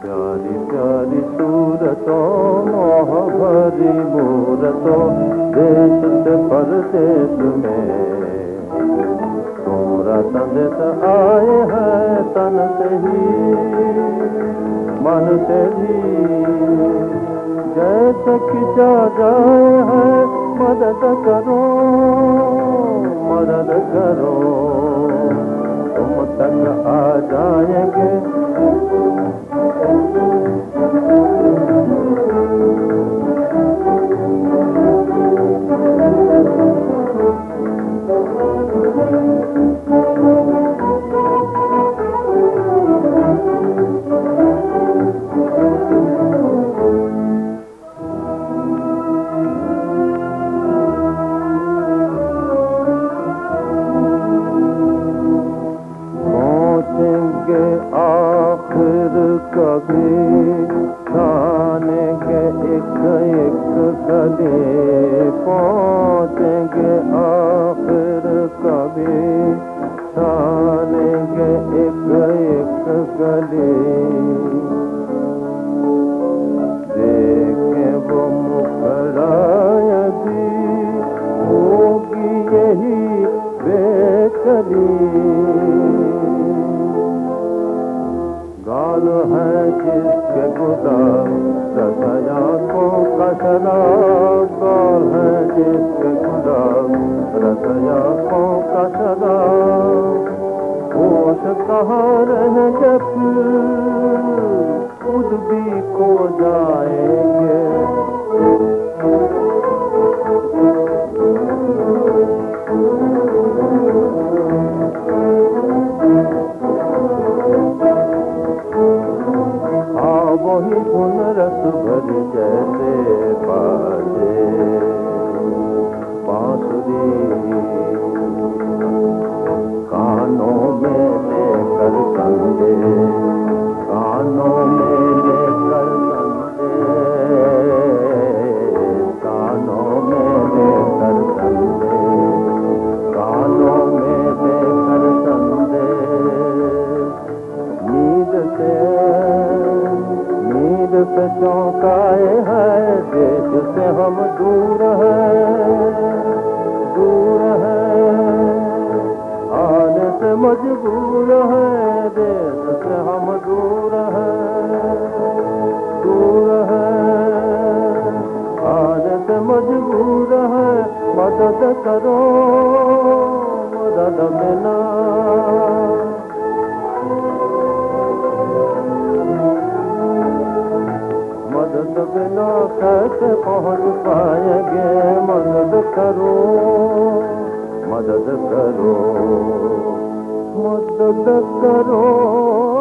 प्यारी प्यारी सूरतों मोह भरी मूरतों देश से परदेश में तुमरा संदेश आए हैं तन से ही, मन से ही जैसे खिंचा जाए है मदद करो मदद करो। तुम तक आ जाएँगे कभी खाने के एक एक गले पहुँचेंगे आखिर कभी। खाने के एक एक गले देखे वो मुखड़ा यदि होगी यही बेकली गाल है जिसके गुलाब रसया को कसरा गाल है जिसके गुलाब रसया को होश कहाँ रह जब वही धुन रस भर जैसे बाजे बांसुरी चौंकाए हैं, देश से हम दूर हैं दूर हैं। आने से मजबूर हैं, देश से हम दूर हैं दूर हैं। आने से मजबूर हैं, मदद करो, मदद बिना पहुंच पाएंगे मदद करो। मदद करो। मदद करो